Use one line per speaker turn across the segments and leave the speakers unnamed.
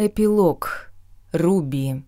Эпилог. Руби.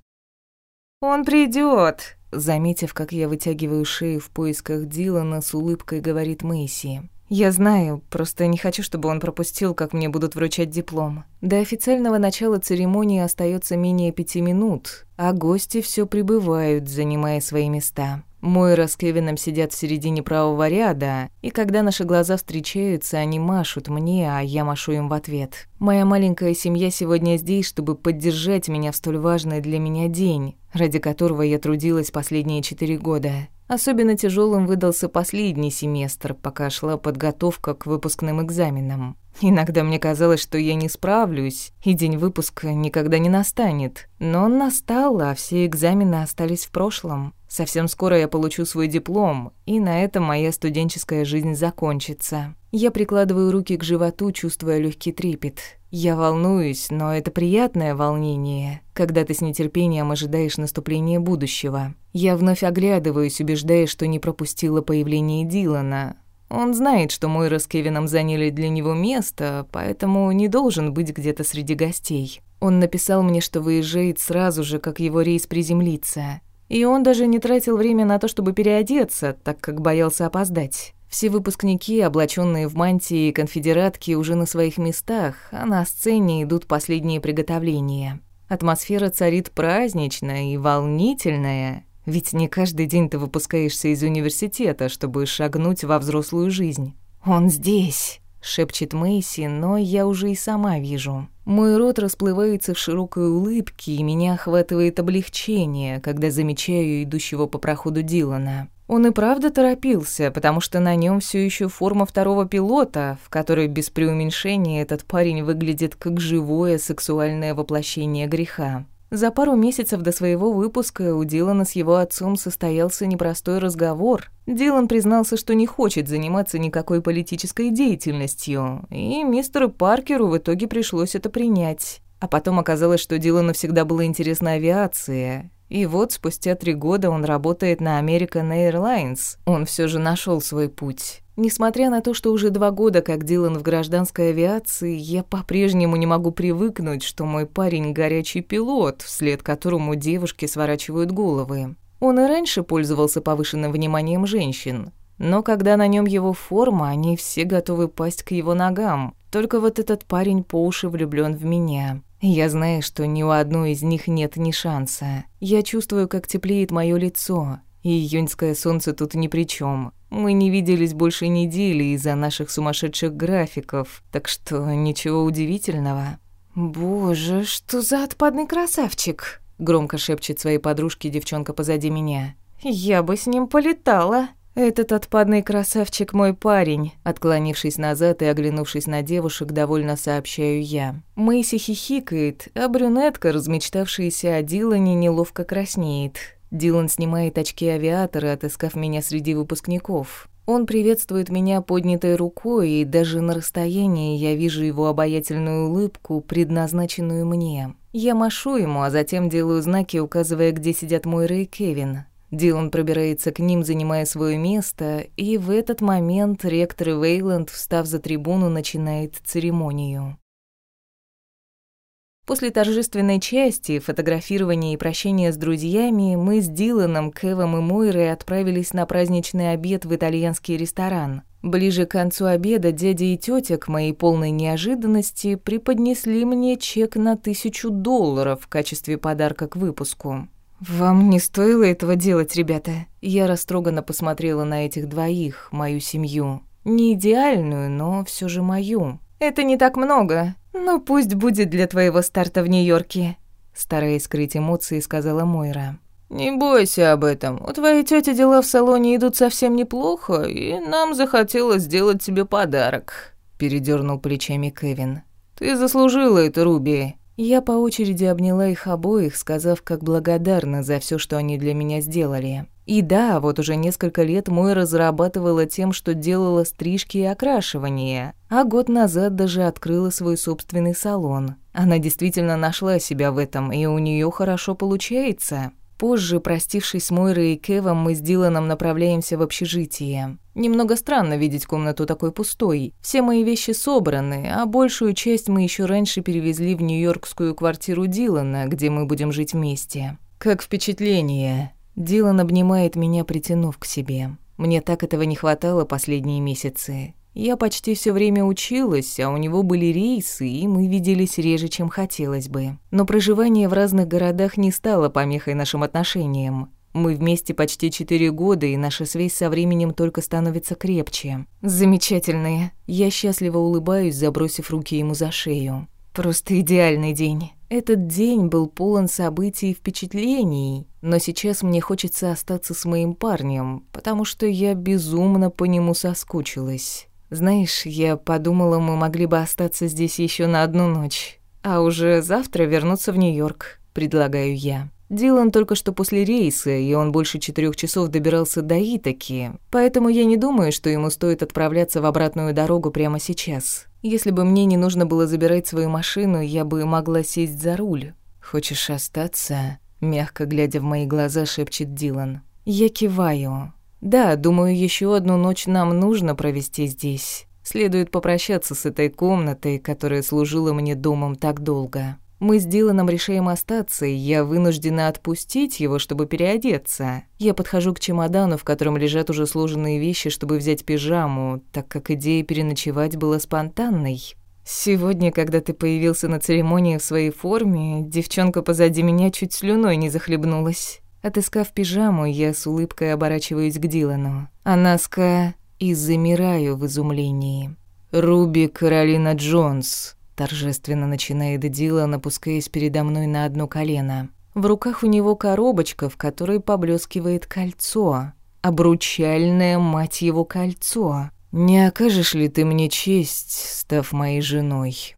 «Он придёт!» Заметив, как я вытягиваю шею в поисках Дилана, с улыбкой говорит Мэйси. «Я знаю, просто не хочу, чтобы он пропустил, как мне будут вручать диплом. До официального начала церемонии остается менее пяти минут, а гости все прибывают, занимая свои места. Мойра с Кевином сидят в середине правого ряда, и когда наши глаза встречаются, они машут мне, а я машу им в ответ. Моя маленькая семья сегодня здесь, чтобы поддержать меня в столь важный для меня день, ради которого я трудилась последние четыре года. Особенно тяжелым выдался последний семестр, пока шла подготовка к выпускным экзаменам. Иногда мне казалось, что я не справлюсь, и день выпуска никогда не настанет. Но он настал, а все экзамены остались в прошлом. Совсем скоро я получу свой диплом, и на этом моя студенческая жизнь закончится. Я прикладываю руки к животу, чувствуя легкий трепет. Я волнуюсь, но это приятное волнение, когда ты с нетерпением ожидаешь наступления будущего. Я вновь оглядываюсь, убеждаясь, что не пропустила появление Дилана. Он знает, что Мойра с Кевином заняли для него место, поэтому не должен быть где-то среди гостей. Он написал мне, что выезжает сразу же, как его рейс приземлится. И он даже не тратил время на то, чтобы переодеться, так как боялся опоздать. Все выпускники, облаченные в мантии и конфедератки, уже на своих местах, а на сцене идут последние приготовления. Атмосфера царит праздничная и волнительная, ведь не каждый день ты выпускаешься из университета, чтобы шагнуть во взрослую жизнь. «Он здесь!» — шепчет Мэйси, но я уже и сама вижу. Мой рот расплывается в широкой улыбке, и меня охватывает облегчение, когда замечаю идущего по проходу Дилана. Он и правда торопился, потому что на нем все еще форма второго пилота, в которой без преуменьшения этот парень выглядит как живое сексуальное воплощение греха. За пару месяцев до своего выпуска у Дилана с его отцом состоялся непростой разговор. Дилан признался, что не хочет заниматься никакой политической деятельностью, и мистеру Паркеру в итоге пришлось это принять. А потом оказалось, что Дилану всегда была интересна авиация. И вот спустя три года он работает на American Airlines. Он все же нашел свой путь. Несмотря на то, что уже два года как Дилан в гражданской авиации, я по-прежнему не могу привыкнуть, что мой парень горячий пилот, вслед которому девушки сворачивают головы. Он и раньше пользовался повышенным вниманием женщин, но когда на нем его форма, они все готовы пасть к его ногам. Только вот этот парень по уши влюблен в меня. Я знаю, что ни у одной из них нет ни шанса. Я чувствую, как теплеет мое лицо, и июньское солнце тут ни при чем. Мы не виделись больше недели из-за наших сумасшедших графиков, так что ничего удивительного. «Боже, что за отпадный красавчик!» Громко шепчет своей подружке девчонка позади меня. «Я бы с ним полетала!» «Этот отпадный красавчик мой парень», отклонившись назад и оглянувшись на девушек, довольно сообщаю я. Мэйси хихикает, а брюнетка, размечтавшаяся о Дилане, неловко краснеет. Дилан снимает очки авиатора, отыскав меня среди выпускников. Он приветствует меня поднятой рукой, и даже на расстоянии я вижу его обаятельную улыбку, предназначенную мне. Я машу ему, а затем делаю знаки, указывая, где сидят Мойра и Кевин. Дилан пробирается к ним, занимая свое место, и в этот момент ректор Вейланд, встав за трибуну, начинает церемонию. После торжественной части, фотографирования и прощения с друзьями, мы с Диланом, Кевом и Мойрой отправились на праздничный обед в итальянский ресторан. Ближе к концу обеда дядя и тетя, к моей полной неожиданности, преподнесли мне чек на тысячу долларов в качестве подарка к выпуску. «Вам не стоило этого делать, ребята?» Я растроганно посмотрела на этих двоих, мою семью. Не идеальную, но все же мою. «Это не так много. «Ну, пусть будет для твоего старта в Нью-Йорке», — стараясь скрыть эмоции, сказала Мойра. «Не бойся об этом. У твоей тети дела в салоне идут совсем неплохо, и нам захотелось сделать тебе подарок», — передернул плечами Кевин. «Ты заслужила это, Руби». Я по очереди обняла их обоих, сказав, как благодарна за все, что они для меня сделали. И да, вот уже несколько лет Мойра зарабатывала тем, что делала стрижки и окрашивание, а год назад даже открыла свой собственный салон. Она действительно нашла себя в этом, и у нее хорошо получается. Позже, простившись с Мойрой и Кевом, мы с Диланом направляемся в общежитие. Немного странно видеть комнату такой пустой. Все мои вещи собраны, а большую часть мы еще раньше перевезли в нью-йоркскую квартиру Дилана, где мы будем жить вместе. Как впечатление? Дилан обнимает меня, притянув к себе. Мне так этого не хватало последние месяцы. Я почти все время училась, а у него были рейсы, и мы виделись реже, чем хотелось бы. Но проживание в разных городах не стало помехой нашим отношениям. Мы вместе почти четыре года, и наша связь со временем только становится крепче. Замечательные. Я счастливо улыбаюсь, забросив руки ему за шею. Просто идеальный день. Этот день был полон событий и впечатлений, но сейчас мне хочется остаться с моим парнем, потому что я безумно по нему соскучилась. Знаешь, я подумала, мы могли бы остаться здесь еще на одну ночь, а уже завтра вернуться в Нью-Йорк, предлагаю я. Дилан только что после рейса, и он больше четырех часов добирался до Итаки, поэтому я не думаю, что ему стоит отправляться в обратную дорогу прямо сейчас. Если бы мне не нужно было забирать свою машину, я бы могла сесть за руль. «Хочешь остаться?» Мягко глядя в мои глаза, шепчет Дилан. Я киваю. Да, думаю, еще одну ночь нам нужно провести здесь. Следует попрощаться с этой комнатой, которая служила мне домом так долго. Мы с Диланом решаем остаться, и я вынуждена отпустить его, чтобы переодеться. Я подхожу к чемодану, в котором лежат уже сложенные вещи, чтобы взять пижаму, так как идея переночевать была спонтанной. Сегодня, когда ты появился на церемонии в своей форме, девчонка позади меня чуть слюной не захлебнулась. Отыскав пижаму, я с улыбкой оборачиваюсь к Дилану. Анаска и замираю в изумлении. «Руби Каролина Джонс», — торжественно начинает Дилан, опускаясь передо мной на одно колено. В руках у него коробочка, в которой поблескивает кольцо. Обручальное, мать его, кольцо. «Не окажешь ли ты мне честь, став моей женой?»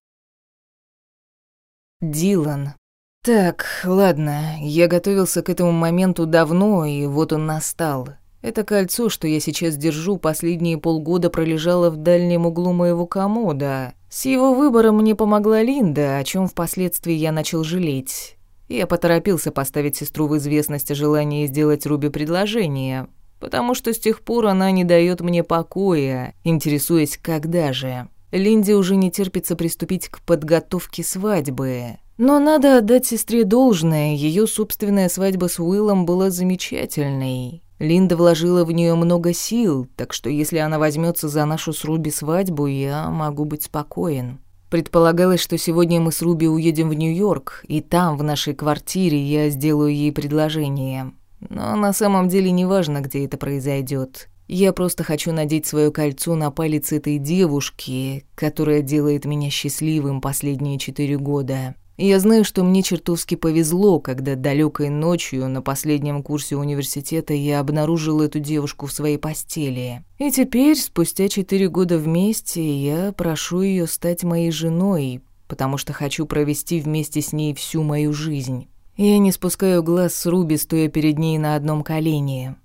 Дилан. Так, ладно, я готовился к этому моменту давно, и вот он настал. Это кольцо, что я сейчас держу, последние полгода пролежало в дальнем углу моего комода. С его выбором мне помогла Линда, о чем впоследствии я начал жалеть. Я поторопился поставить сестру в известность о желании сделать Руби предложение, потому что с тех пор она не дает мне покоя, интересуясь, когда же. Линде уже не терпится приступить к подготовке свадьбы. Но надо отдать сестре должное, ее собственная свадьба с Уиллом была замечательной. Линда вложила в нее много сил, так что если она возьмется за нашу с Руби свадьбу, я могу быть спокоен. Предполагалось, что сегодня мы с Руби уедем в Нью-Йорк, и там, в нашей квартире, я сделаю ей предложение. Но на самом деле неважно, где это произойдет. Я просто хочу надеть свое кольцо на палец этой девушки, которая делает меня счастливым последние четыре года. Я знаю, что мне чертовски повезло, когда далекой ночью на последнем курсе университета я обнаружил эту девушку в своей постели. И теперь, спустя четыре года вместе, я прошу ее стать моей женой, потому что хочу провести вместе с ней всю мою жизнь. Я не спускаю глаз с Руби, стоя перед ней на одном колене.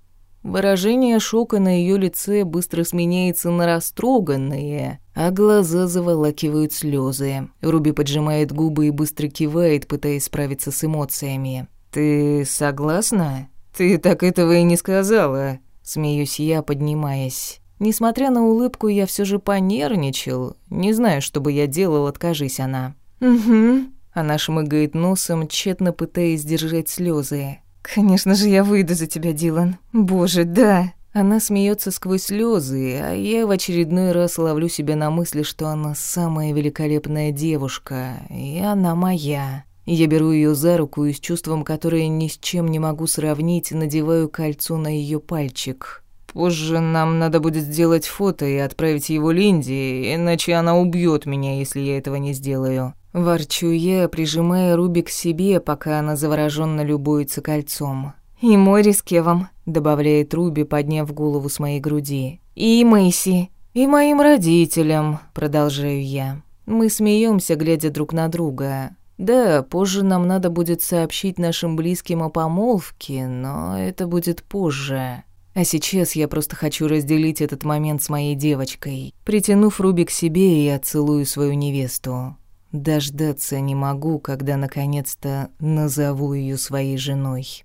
Выражение шока на ее лице быстро сменяется на растроганное, а глаза заволакивают слезы. Руби поджимает губы и быстро кивает, пытаясь справиться с эмоциями. «Ты согласна? Ты так этого и не сказала», — смеюсь я, поднимаясь. Несмотря на улыбку, я все же понервничал. Не знаю, что бы я делал, откажись она. «Угу». Она шмыгает носом, тщетно пытаясь сдержать слезы. «Конечно же я выйду за тебя, Дилан. Боже, да!» Она смеется сквозь слезы, а я в очередной раз ловлю себя на мысли, что она самая великолепная девушка, и она моя. Я беру ее за руку и с чувством, которое ни с чем не могу сравнить, надеваю кольцо на ее пальчик. Позже нам надо будет сделать фото и отправить его Линде, иначе она убьет меня, если я этого не сделаю. Ворчу я, прижимая Руби к себе, пока она завороженно любуется кольцом. «И мой рискевом», — добавляет Руби, подняв голову с моей груди. «И Мэйси». «И моим родителям», — продолжаю я. Мы смеемся, глядя друг на друга. Да, позже нам надо будет сообщить нашим близким о помолвке, но это будет позже. А сейчас я просто хочу разделить этот момент с моей девочкой. Притянув Руби к себе, я целую свою невесту. Дождаться не могу, когда наконец-то назову ее своей женой.